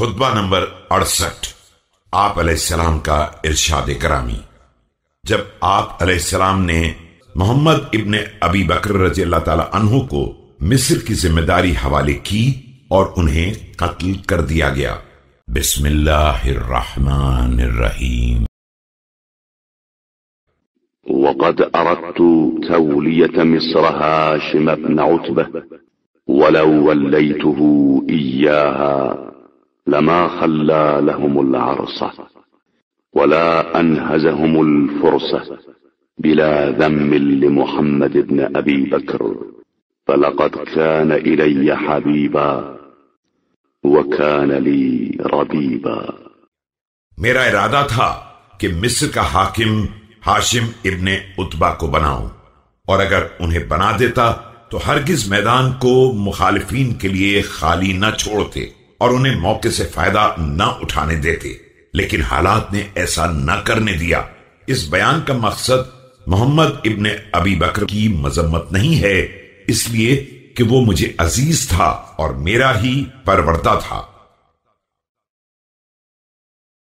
خطبہ نمبر اڑسٹھ۔ آپ علیہ السلام کا ارشاد کرامی۔ جب آپ علیہ السلام نے محمد ابن ابی بکر رضی اللہ تعالی عنہ کو مصر کی ذمہ داری حوالے کی اور انہیں قتل کر دیا گیا۔ بسم اللہ الرحمن الرحیم۔ وقد أردت تولية مصر هاشم بن عتبة ولو وليته إياها لما خلى لهم العرصة ولا أنهزهم الفرصة بلا ذم لمحمد بن أبي بكر، فلقد كان إلي حبيبا وكان لي ربيبا. میرا ارادہ تھا کہ مصر کا حاکم ہاشم ابن اتبا کو بناؤں، اور اگر انہیں بنا دیتا تو ہرگز میدان کو مخالفین کے لیے خالی نہ چھوڑتے۔ اور انہیں موقع سے فائدہ نہ اٹھانے دیتے۔ لیکن حالات نے ایسا نہ کرنے دیا۔ اس بیان کا مقصد محمد ابن ابی بکر کی مذمت نہیں ہے۔ اس لیے کہ وہ مجھے عزیز تھا اور میرا ہی پرورتا تھا۔